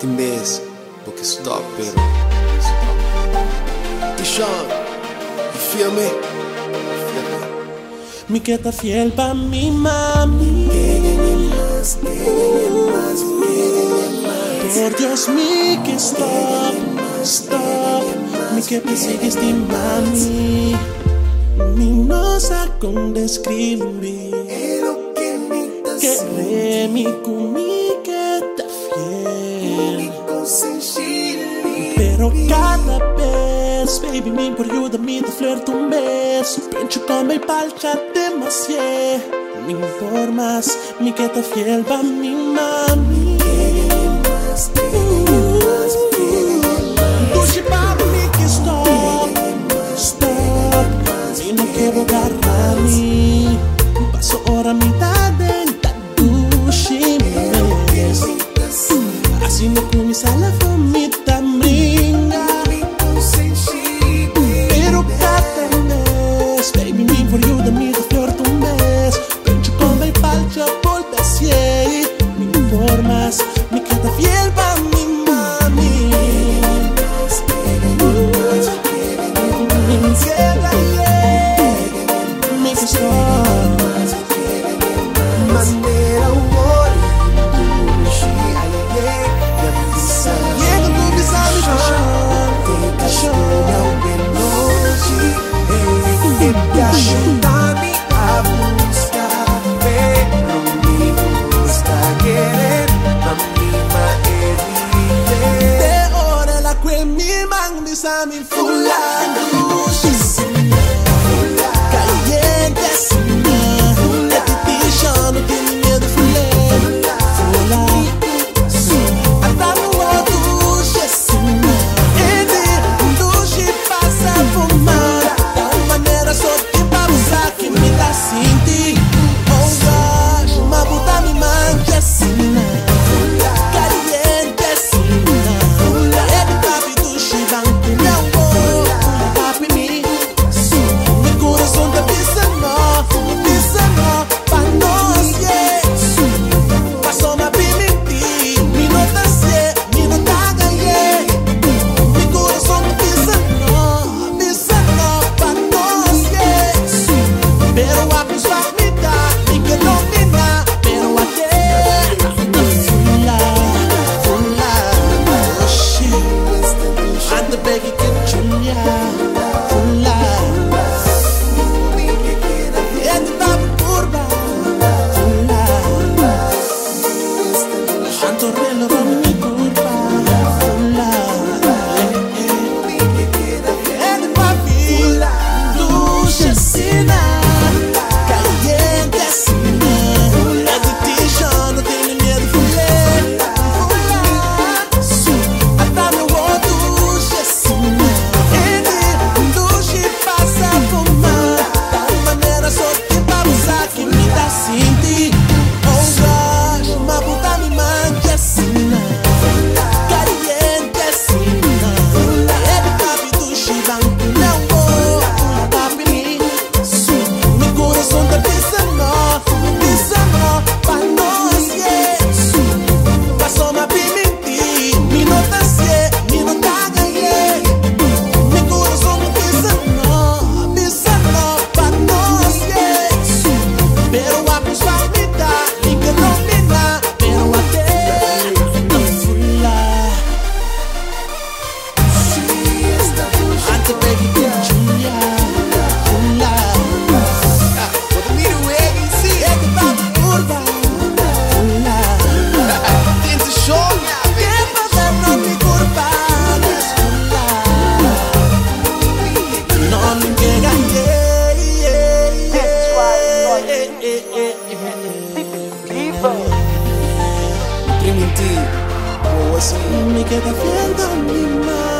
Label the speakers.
Speaker 1: Este timbes, porque stop, pero. Tishon, you feel me?
Speaker 2: Mi que fiel pa' mi mami. Por Dios, mi que stop, stop. Mi que persigues este ti mami. Mi no sa con describir. Que re mi comida. Pero cada vez, baby, me por you de mi de un beso Pencho come e palca demasiado Me informas, mi que te fiel va mi mami. coming full así me queda viendo mi mano.